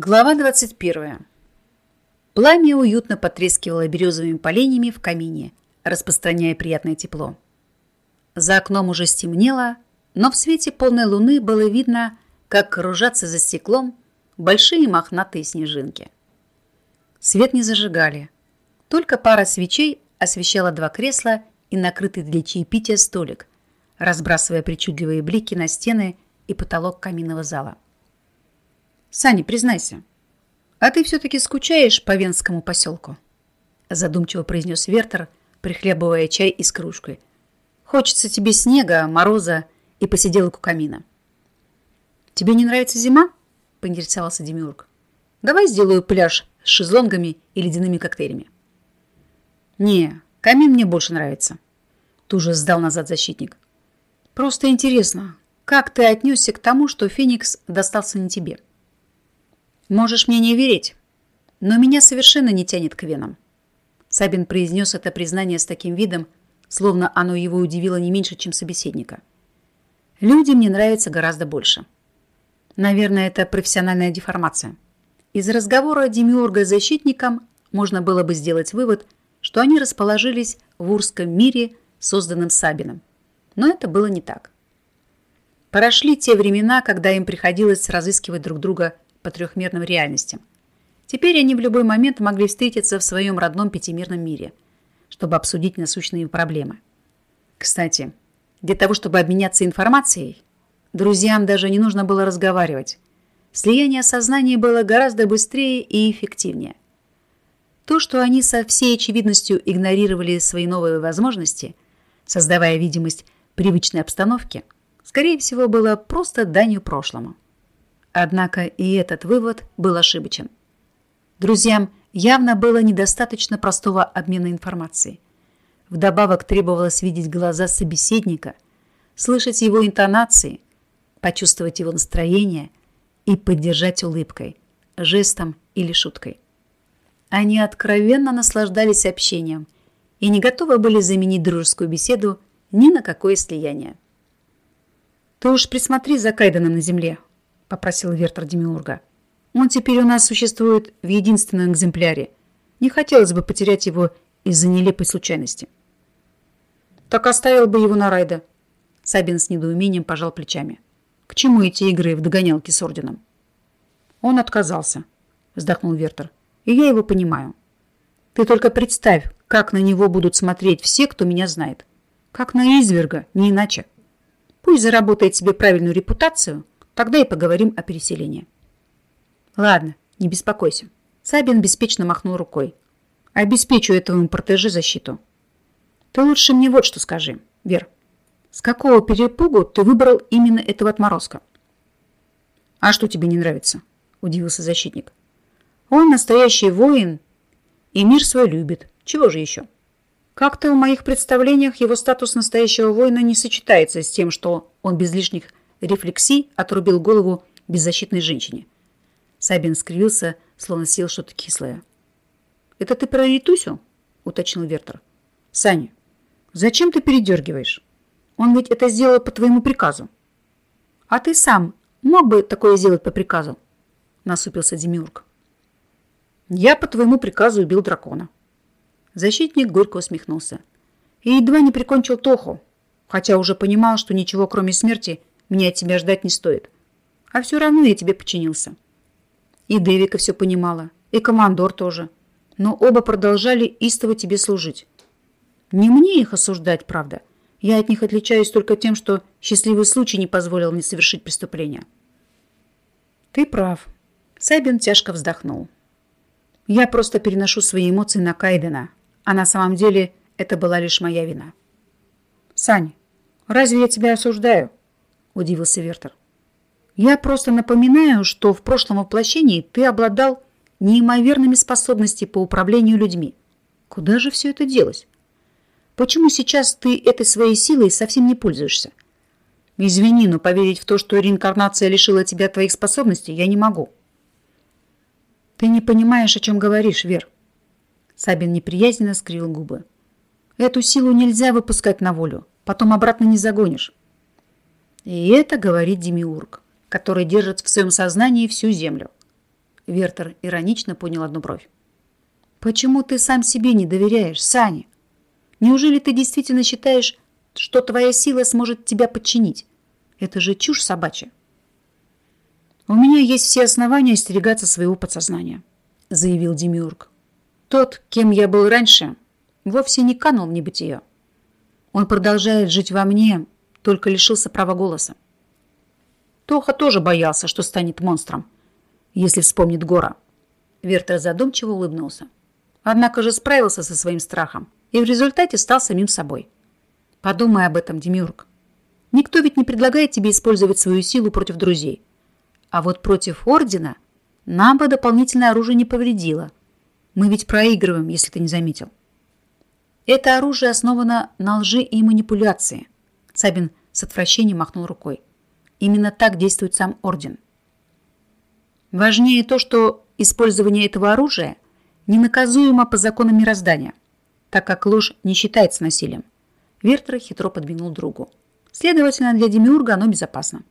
Глава 21. Пламя уютно потрескивало березовыми поленьями в камине, распространяя приятное тепло. За окном уже стемнело, но в свете полной луны было видно, как кружатся за стеклом большие мохнатые снежинки. Свет не зажигали. Только пара свечей освещала два кресла и накрытый для чаепития столик, разбрасывая причудливые блики на стены и потолок каминного зала. Саня, признайся, а ты все-таки скучаешь по венскому поселку? Задумчиво произнес Вертер, прихлебывая чай из кружки. Хочется тебе снега, мороза и посиделок у камина. Тебе не нравится зима? Поинтересовался Демиург. Давай сделаю пляж с шезлонгами и ледяными коктейлями. Не, камин мне больше нравится. Тут же сдал назад защитник. Просто интересно, как ты отнесся к тому, что Феникс достался не тебе? — Можешь мне не верить, но меня совершенно не тянет к венам. Сабин произнес это признание с таким видом, словно оно его удивило не меньше, чем собеседника. Люди мне нравятся гораздо больше. Наверное, это профессиональная деформация. Из разговора Демиурга с защитником можно было бы сделать вывод, что они расположились в урском мире, созданном Сабином. Но это было не так. Прошли те времена, когда им приходилось разыскивать друг друга по трехмерным реальностям. Теперь они в любой момент могли встретиться в своем родном пятимерном мире, чтобы обсудить насущные проблемы. Кстати, для того, чтобы обменяться информацией, друзьям даже не нужно было разговаривать. Слияние сознания было гораздо быстрее и эффективнее. То, что они со всей очевидностью игнорировали свои новые возможности, создавая видимость привычной обстановки, скорее всего, было просто данью прошлому. Однако и этот вывод был ошибочен. Друзьям явно было недостаточно простого обмена информацией. Вдобавок требовалось видеть глаза собеседника, слышать его интонации, почувствовать его настроение и поддержать улыбкой, жестом или шуткой. Они откровенно наслаждались общением и не готовы были заменить дружескую беседу ни на какое слияние. «Ты уж присмотри за Кайданом на земле», – попросил Вертер Демиурга. «Он теперь у нас существует в единственном экземпляре. Не хотелось бы потерять его из-за нелепой случайности». «Так оставил бы его на Райда». Сабин с недоумением пожал плечами. «К чему эти игры в догонялки с орденом?» «Он отказался», – вздохнул Вертер. «И я его понимаю. Ты только представь, как на него будут смотреть все, кто меня знает. Как на изверга, не иначе. Пусть заработает себе правильную репутацию – Тогда и поговорим о переселении. Ладно, не беспокойся. Сабин беспечно махнул рукой. Обеспечу этому протеже защиту. Ты лучше мне вот что скажи, Вер. С какого перепугу ты выбрал именно этого отморозка? А что тебе не нравится? Удивился защитник. Он настоящий воин и мир свой любит. Чего же еще? Как-то в моих представлениях его статус настоящего воина не сочетается с тем, что он без лишних рефлексий отрубил голову беззащитной женщине. Сабин скривился, словно съел что-то кислое. «Это ты про Ритусю?» – уточнил Вертер. «Саня, зачем ты передергиваешь? Он ведь это сделал по твоему приказу». «А ты сам мог бы такое сделать по приказу?» – насупился Демиург. «Я по твоему приказу убил дракона». Защитник горько усмехнулся. «И едва не прикончил Тоху, хотя уже понимал, что ничего кроме смерти мне от тебя ждать не стоит. А все равно я тебе подчинился. И Дэвика все понимала, и командор тоже. Но оба продолжали истово тебе служить. Не мне их осуждать, правда. Я от них отличаюсь только тем, что счастливый случай не позволил мне совершить преступление. Ты прав. Сайбин тяжко вздохнул. Я просто переношу свои эмоции на Кайдена, а на самом деле это была лишь моя вина. Сань, разве я тебя осуждаю? Удивился Вертер. Я просто напоминаю, что в прошлом воплощении ты обладал неимоверными способностями по управлению людьми. Куда же все это делось? Почему сейчас ты этой своей силой совсем не пользуешься? Извини, но поверить в то, что реинкарнация лишила тебя твоих способностей, я не могу. Ты не понимаешь, о чем говоришь, Вер. Сабин неприязненно скривил губы. Эту силу нельзя выпускать на волю, потом обратно не загонишь. И это говорит Демиург, который держит в своем сознании всю землю. Вертер иронично понял одну бровь. Почему ты сам себе не доверяешь, Саня? Неужели ты действительно считаешь, что твоя сила сможет тебя подчинить? Это же чушь собачья. У меня есть все основания остерегаться своего подсознания, заявил Демиург. Тот, кем я был раньше, вовсе не канул в небытие. Он продолжает жить во мне, только лишился права голоса. Тоха тоже боялся, что станет монстром, если вспомнит Гора. Вертер задумчиво улыбнулся. Однако же справился со своим страхом и в результате стал самим собой. Подумай об этом, Демиург. Никто ведь не предлагает тебе использовать свою силу против друзей. А вот против Ордена нам бы дополнительное оружие не повредило. Мы ведь проигрываем, если ты не заметил. Это оружие основано на лжи и манипуляции. Сабин с отвращением махнул рукой. Именно так действует сам Орден. Важнее то, что использование этого оружия ненаказуемо по законам мироздания, так как ложь не считается насилием. Вертер хитро подвинул другу. Следовательно, для Демиурга оно безопасно.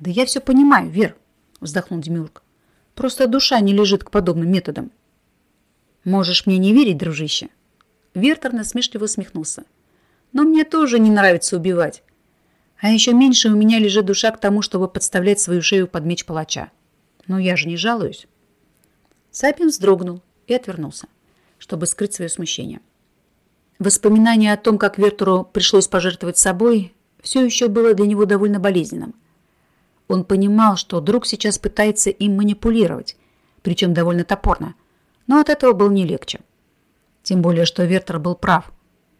«Да я все понимаю, Вер», – вздохнул Демиург. «Просто душа не лежит к подобным методам». «Можешь мне не верить, дружище?» Вертер насмешливо усмехнулся. «Но мне тоже не нравится убивать. А еще меньше у меня лежит душа к тому, чтобы подставлять свою шею под меч палача. Но я же не жалуюсь». Сапин вздрогнул и отвернулся, чтобы скрыть свое смущение. Воспоминание о том, как Вертеру пришлось пожертвовать собой, все еще было для него довольно болезненным. Он понимал, что друг сейчас пытается им манипулировать, причем довольно топорно, но от этого был не легче. Тем более, что Вертер был прав.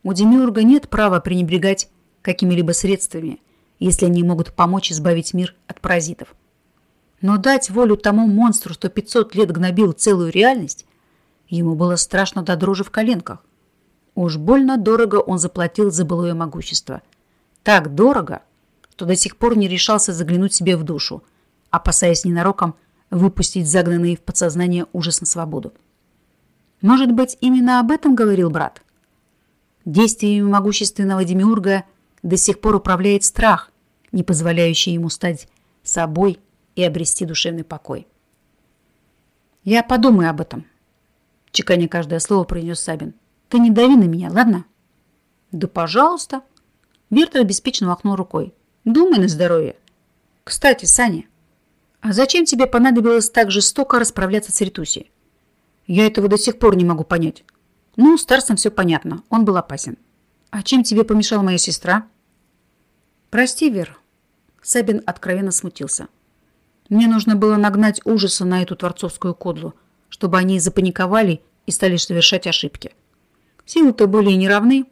У Демиурга нет права пренебрегать какими-либо средствами, если они могут помочь избавить мир от паразитов. Но дать волю тому монстру, что 500 лет гнобил целую реальность, ему было страшно до дрожи в коленках. Уж больно дорого он заплатил за былое могущество. Так дорого, что до сих пор не решался заглянуть себе в душу, опасаясь ненароком выпустить загнанный в подсознание ужас на свободу. Может быть, именно об этом говорил брат? Действиями могущественного демиурга до сих пор управляет страх, не позволяющий ему стать собой и обрести душевный покой. «Я подумаю об этом», – чеканя каждое слово произнес Сабин. «Ты не дави на меня, ладно?» «Да пожалуйста». Вертер обеспеченно махнул рукой. Думай на здоровье. Кстати, Саня, а зачем тебе понадобилось так жестоко расправляться с Ритусией? Я этого до сих пор не могу понять. Ну, с Тарсом все понятно, он был опасен. А чем тебе помешала моя сестра? Прости, Вер. Сабин откровенно смутился. Мне нужно было нагнать ужаса на эту творцовскую кодлу, чтобы они запаниковали и стали совершать ошибки. Силы-то были неравны.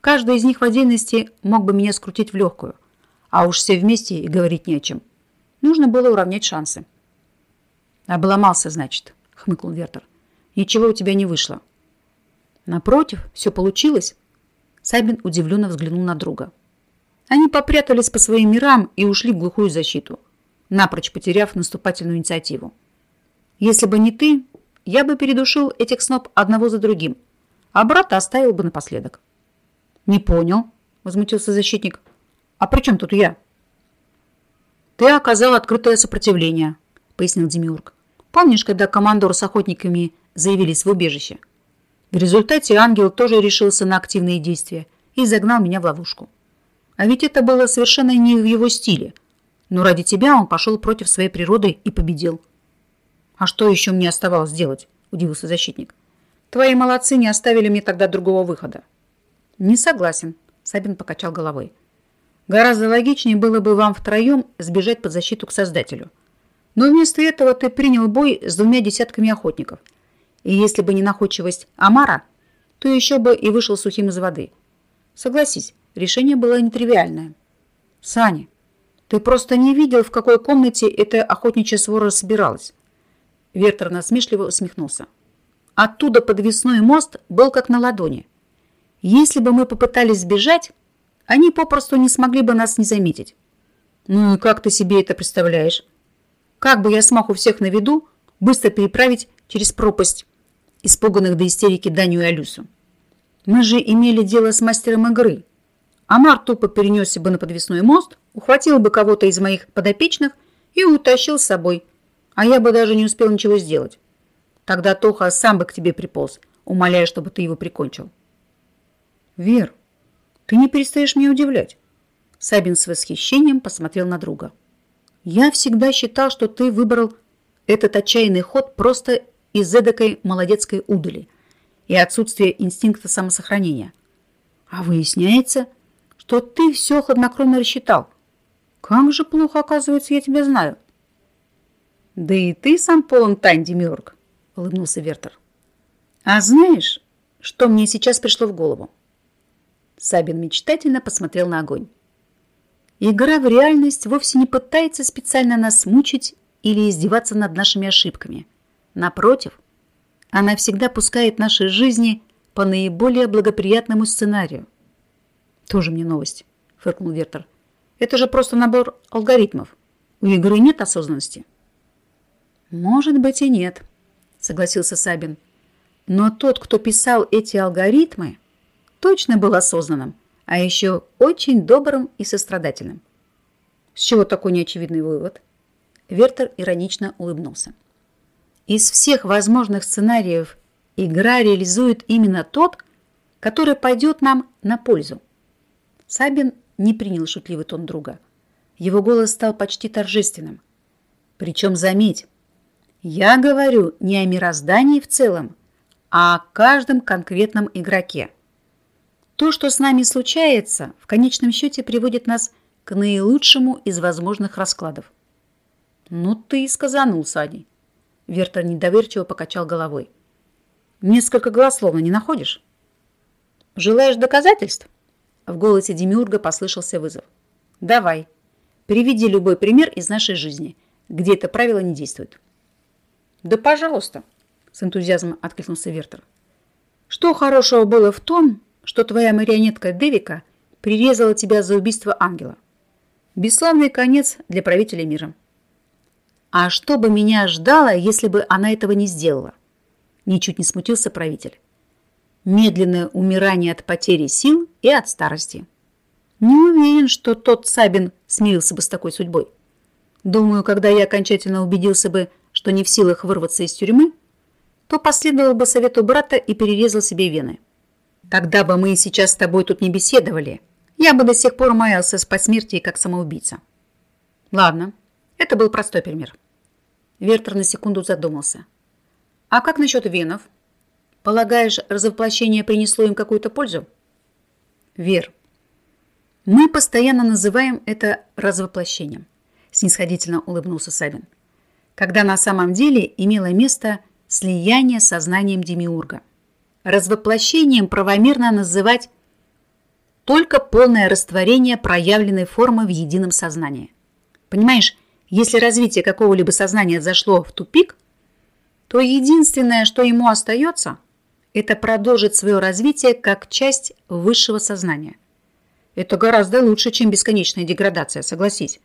Каждый из них в отдельности мог бы меня скрутить в легкую. А уж все вместе и говорить не о чем. Нужно было уравнять шансы. «Обломался, значит», — хмыкнул Вертер. «Ничего у тебя не вышло». «Напротив, все получилось». Сабин удивленно взглянул на друга. Они попрятались по своим мирам и ушли в глухую защиту, напрочь потеряв наступательную инициативу. «Если бы не ты, я бы передушил этих сноб одного за другим, а брата оставил бы напоследок». «Не понял», — возмутился защитник. А при чем тут я? Ты оказал открытое сопротивление, пояснил Демиург. Помнишь, когда командор с охотниками заявились в убежище? В результате ангел тоже решился на активные действия и загнал меня в ловушку. А ведь это было совершенно не в его стиле. Но ради тебя он пошел против своей природы и победил. А что еще мне оставалось делать? Удивился защитник. Твои молодцы не оставили мне тогда другого выхода. Не согласен, Сабин покачал головой. Гораздо логичнее было бы вам втроем сбежать под защиту к Создателю. Но вместо этого ты принял бой с двумя десятками охотников. И если бы не находчивость Амара, то еще бы и вышел сухим из воды. Согласись, решение было нетривиальное. Саня, ты просто не видел, в какой комнате эта охотничья свора собиралась. Вертер насмешливо усмехнулся. Оттуда подвесной мост был как на ладони. Если бы мы попытались сбежать, они попросту не смогли бы нас не заметить. Ну и как ты себе это представляешь? Как бы я смог у всех на виду быстро переправить через пропасть испуганных до истерики Даню и Алюсу? Мы же имели дело с мастером игры. Амар тупо перенесся бы на подвесной мост, ухватил бы кого-то из моих подопечных и утащил с собой. А я бы даже не успел ничего сделать. Тогда Тоха сам бы к тебе приполз, умоляя, чтобы ты его прикончил. Вер, ты не перестаешь меня удивлять. Сабин с восхищением посмотрел на друга. Я всегда считал, что ты выбрал этот отчаянный ход просто из эдакой молодецкой удали и отсутствия инстинкта самосохранения. А выясняется, что ты все хладнокровно рассчитал. Как же плохо, оказывается, я тебя знаю. Да и ты сам полон тайн, Демиург, улыбнулся Вертер. А знаешь, что мне сейчас пришло в голову? Сабин мечтательно посмотрел на огонь. Игра в реальность вовсе не пытается специально нас мучить или издеваться над нашими ошибками. Напротив, она всегда пускает наши жизни по наиболее благоприятному сценарию. Тоже мне новость, фыркнул Вертер. Это же просто набор алгоритмов. У игры нет осознанности. Может быть и нет, согласился Сабин. Но тот, кто писал эти алгоритмы, точно был осознанным, а еще очень добрым и сострадательным. С чего такой неочевидный вывод? Вертер иронично улыбнулся. Из всех возможных сценариев игра реализует именно тот, который пойдет нам на пользу. Сабин не принял шутливый тон друга. Его голос стал почти торжественным. Причем, заметь, я говорю не о мироздании в целом, а о каждом конкретном игроке. То, что с нами случается, в конечном счете приводит нас к наилучшему из возможных раскладов. Ну ты и сказанул, Садий. Вертер недоверчиво покачал головой. Несколько голословно не находишь? Желаешь доказательств? В голосе Демиурга послышался вызов. Давай, приведи любой пример из нашей жизни, где это правило не действует. Да пожалуйста, с энтузиазмом откликнулся Вертер. Что хорошего было в том, что твоя марионетка Девика прирезала тебя за убийство ангела. Бесславный конец для правителя мира. А что бы меня ждало, если бы она этого не сделала? Ничуть не смутился правитель. Медленное умирание от потери сил и от старости. Не уверен, что тот Сабин смирился бы с такой судьбой. Думаю, когда я окончательно убедился бы, что не в силах вырваться из тюрьмы, то последовал бы совету брата и перерезал себе вены. Тогда бы мы сейчас с тобой тут не беседовали. Я бы до сих пор маялся с посмертии как самоубийца. Ладно, это был простой пример. Вертер на секунду задумался. А как насчет венов? Полагаешь, развоплощение принесло им какую-то пользу? Вер, мы постоянно называем это развоплощением, снисходительно улыбнулся Савин. Когда на самом деле имело место слияние с сознанием Демиурга – развоплощением правомерно называть только полное растворение проявленной формы в едином сознании. Понимаешь, если развитие какого-либо сознания зашло в тупик, то единственное, что ему остается, это продолжить свое развитие как часть высшего сознания. Это гораздо лучше, чем бесконечная деградация, согласись.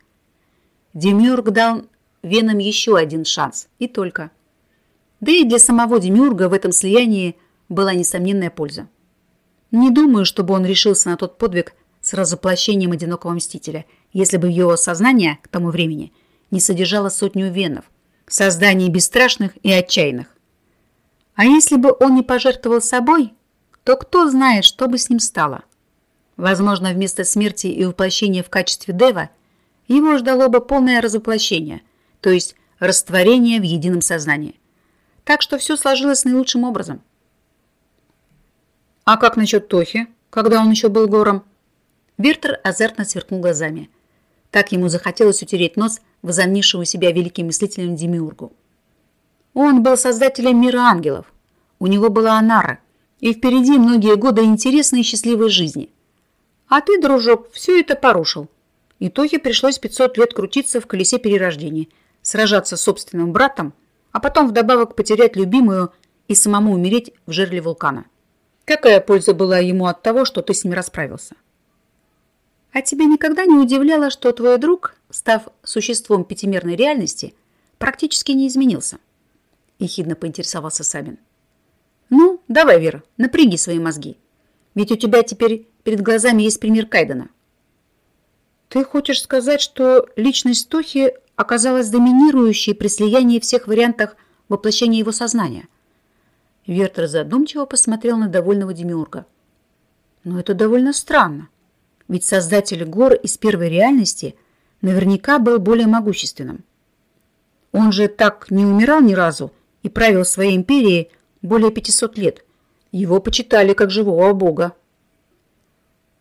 Демиург дал венам еще один шанс, и только. Да и для самого Демиурга в этом слиянии – была несомненная польза. Не думаю, чтобы он решился на тот подвиг с разоплощением одинокого мстителя, если бы его сознание к тому времени не содержало сотню венов, созданий бесстрашных и отчаянных. А если бы он не пожертвовал собой, то кто знает, что бы с ним стало. Возможно, вместо смерти и воплощения в качестве Дева его ждало бы полное разоплощение, то есть растворение в едином сознании. Так что все сложилось наилучшим образом – а как насчет Тохи, когда он еще был гором? Вертер азартно сверкнул глазами. Так ему захотелось утереть нос возомнившему себя великим мыслителем Демиургу. Он был создателем мира ангелов. У него была Анара, и впереди многие годы интересной и счастливой жизни. А ты, дружок, все это порушил. И Тохе пришлось 500 лет крутиться в колесе перерождения, сражаться с собственным братом, а потом вдобавок потерять любимую и самому умереть в жерле вулкана. Какая польза была ему от того, что ты с ним расправился? А тебя никогда не удивляло, что твой друг, став существом пятимерной реальности, практически не изменился? Ехидно поинтересовался Сабин. Ну, давай, Вера, напряги свои мозги. Ведь у тебя теперь перед глазами есть пример Кайдена. Ты хочешь сказать, что личность Тохи оказалась доминирующей при слиянии всех вариантах воплощения его сознания? Вертер задумчиво посмотрел на довольного Демиурга. Но это довольно странно. Ведь создатель гор из первой реальности наверняка был более могущественным. Он же так не умирал ни разу и правил своей империей более 500 лет. Его почитали как живого бога.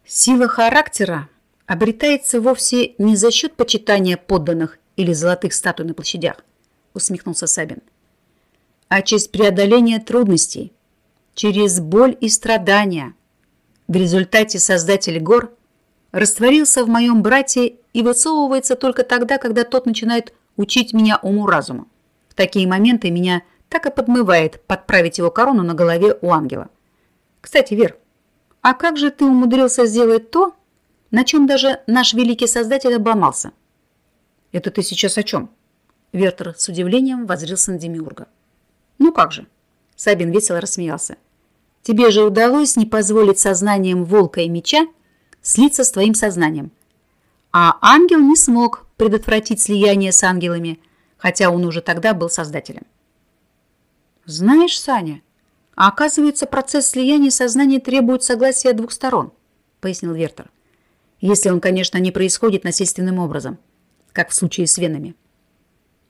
Сила характера обретается вовсе не за счет почитания подданных или золотых статуй на площадях, усмехнулся Сабин, а через преодоление трудностей, через боль и страдания. В результате создатель гор растворился в моем брате и высовывается только тогда, когда тот начинает учить меня уму-разуму. Такие моменты меня так и подмывает подправить его корону на голове у ангела. Кстати, Вер, а как же ты умудрился сделать то, на чем даже наш великий создатель обломался? Это ты сейчас о чем? Вертер с удивлением воззрился на Демиурга. Ну как же? Сабин весело рассмеялся. Тебе же удалось не позволить сознанием волка и меча слиться с твоим сознанием. А ангел не смог предотвратить слияние с ангелами, хотя он уже тогда был создателем. Знаешь, Саня, а оказывается, процесс слияния сознания требует согласия двух сторон, пояснил Вертер. Если он, конечно, не происходит насильственным образом, как в случае с венами.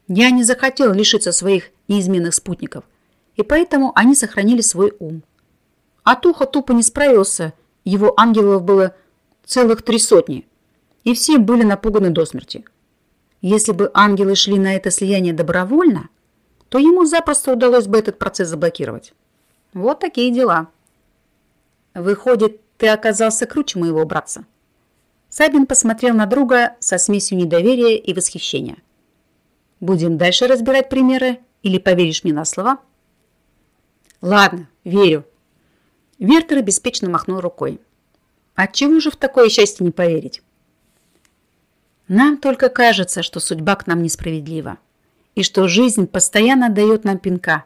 Я не захотел лишиться своих неизменных спутников, и поэтому они сохранили свой ум. А Туха тупо не справился, его ангелов было целых три сотни, и все были напуганы до смерти. Если бы ангелы шли на это слияние добровольно, то ему запросто удалось бы этот процесс заблокировать. Вот такие дела. Выходит, ты оказался круче моего братца. Сабин посмотрел на друга со смесью недоверия и восхищения. Будем дальше разбирать примеры или поверишь мне на слова? Ладно, верю. Вертер беспечно махнул рукой. Отчего же в такое счастье не поверить? Нам только кажется, что судьба к нам несправедлива и что жизнь постоянно дает нам пинка,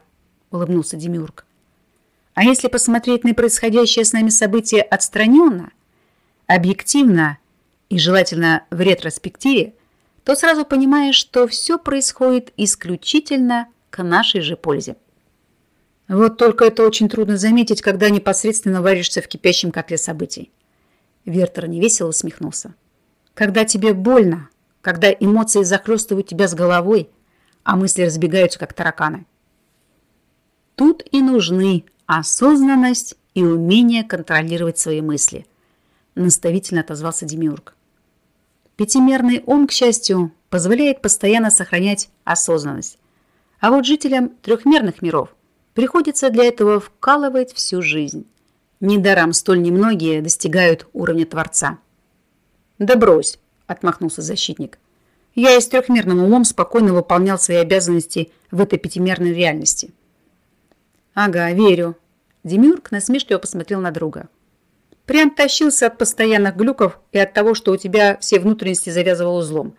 улыбнулся Демиург. А если посмотреть на происходящее с нами событие отстраненно, объективно и желательно в ретроспективе, то сразу понимаешь, что все происходит исключительно к нашей же пользе. Вот только это очень трудно заметить, когда непосредственно варишься в кипящем котле событий. Вертер невесело усмехнулся. Когда тебе больно, когда эмоции захлестывают тебя с головой, а мысли разбегаются, как тараканы. Тут и нужны осознанность и умение контролировать свои мысли, наставительно отозвался Демиург. Пятимерный ум, к счастью, позволяет постоянно сохранять осознанность. А вот жителям трехмерных миров приходится для этого вкалывать всю жизнь. Недаром столь немногие достигают уровня Творца. «Да брось!» – отмахнулся защитник. «Я и с трехмерным умом спокойно выполнял свои обязанности в этой пятимерной реальности». «Ага, верю». Демиург насмешливо посмотрел на друга. «Прям тащился от постоянных глюков и от того, что у тебя все внутренности завязывал узлом.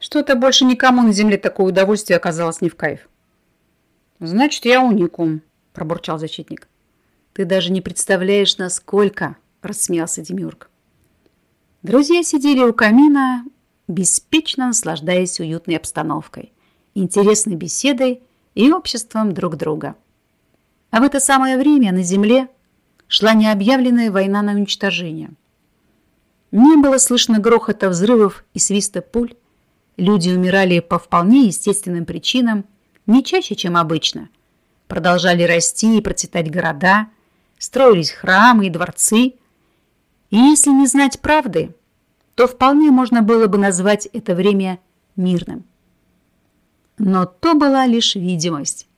Что-то больше никому на земле такое удовольствие оказалось не в кайф». «Значит, я уникум», – пробурчал защитник. «Ты даже не представляешь, насколько», – рассмеялся Демиург. Друзья сидели у камина, беспечно наслаждаясь уютной обстановкой, интересной беседой и обществом друг друга. А в это самое время на земле шла необъявленная война на уничтожение. Не было слышно грохота взрывов и свиста пуль. Люди умирали по вполне естественным причинам, не чаще, чем обычно. Продолжали расти и процветать города, строились храмы и дворцы – и если не знать правды, то вполне можно было бы назвать это время мирным. Но то была лишь видимость,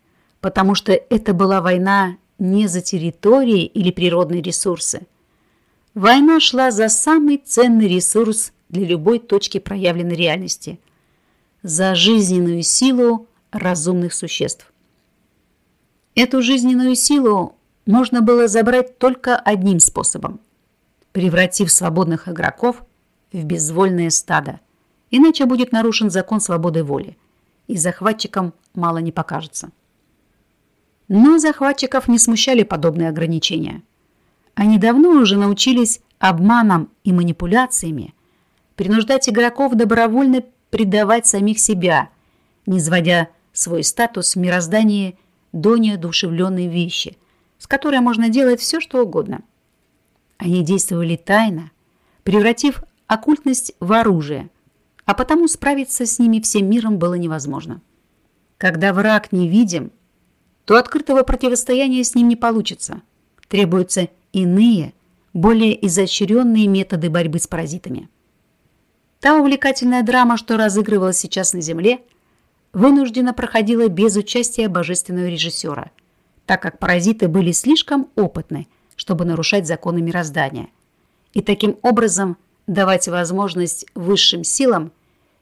потому что это была война не за территории или природные ресурсы. Война шла за самый ценный ресурс для любой точки проявленной реальности – за жизненную силу разумных существ. Эту жизненную силу можно было забрать только одним способом – превратив свободных игроков в безвольное стадо. Иначе будет нарушен закон свободы воли, и захватчикам мало не покажется. Но захватчиков не смущали подобные ограничения. Они давно уже научились обманом и манипуляциями принуждать игроков добровольно предавать самих себя, не сводя свой статус в мироздании до неодушевленной вещи, с которой можно делать все, что угодно. Они действовали тайно, превратив оккультность в оружие, а потому справиться с ними всем миром было невозможно. Когда враг невидим, то открытого противостояния с ним не получится. Требуются иные, более изощренные методы борьбы с паразитами. Та увлекательная драма, что разыгрывалась сейчас на Земле, вынуждена проходила без участия божественного режиссера, так как паразиты были слишком опытны, чтобы нарушать законы мироздания, и таким образом давать возможность высшим силам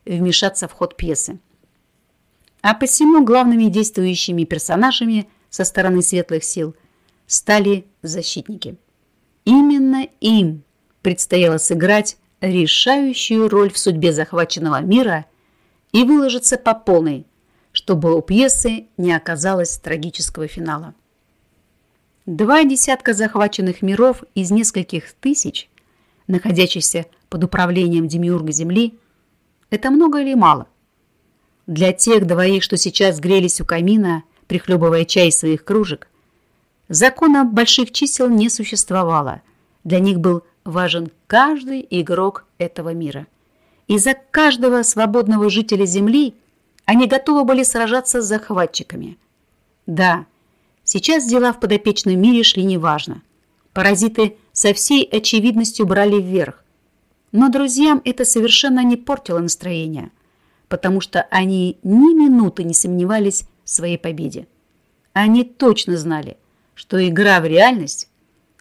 вмешаться в ход пьесы. А посему главными действующими персонажами со стороны светлых сил стали защитники. Именно им предстояло сыграть решающую роль в судьбе захваченного мира и выложиться по полной, чтобы у пьесы не оказалось трагического финала. Два десятка захваченных миров из нескольких тысяч, находящихся под управлением Демиурга Земли, это много или мало? Для тех двоих, что сейчас грелись у камина, прихлебывая чай из своих кружек, закона больших чисел не существовало. Для них был важен каждый игрок этого мира. И за каждого свободного жителя Земли они готовы были сражаться с захватчиками. Да, сейчас дела в подопечном мире шли неважно. Паразиты со всей очевидностью брали вверх. Но друзьям это совершенно не портило настроение, потому что они ни минуты не сомневались в своей победе. Они точно знали, что игра в реальность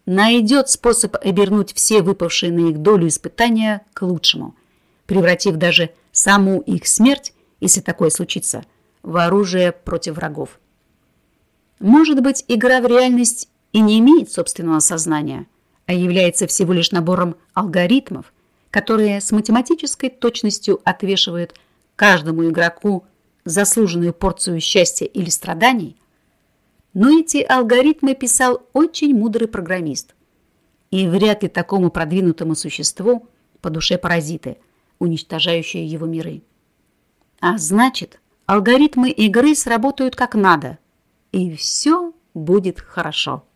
найдет способ обернуть все выпавшие на их долю испытания к лучшему, превратив даже саму их смерть, если такое случится, в оружие против врагов. Может быть, игра в реальность и не имеет собственного сознания, а является всего лишь набором алгоритмов, которые с математической точностью отвешивают каждому игроку заслуженную порцию счастья или страданий – но эти алгоритмы писал очень мудрый программист. И вряд ли такому продвинутому существу по душе паразиты, уничтожающие его миры. А значит, алгоритмы игры сработают как надо, и все будет хорошо.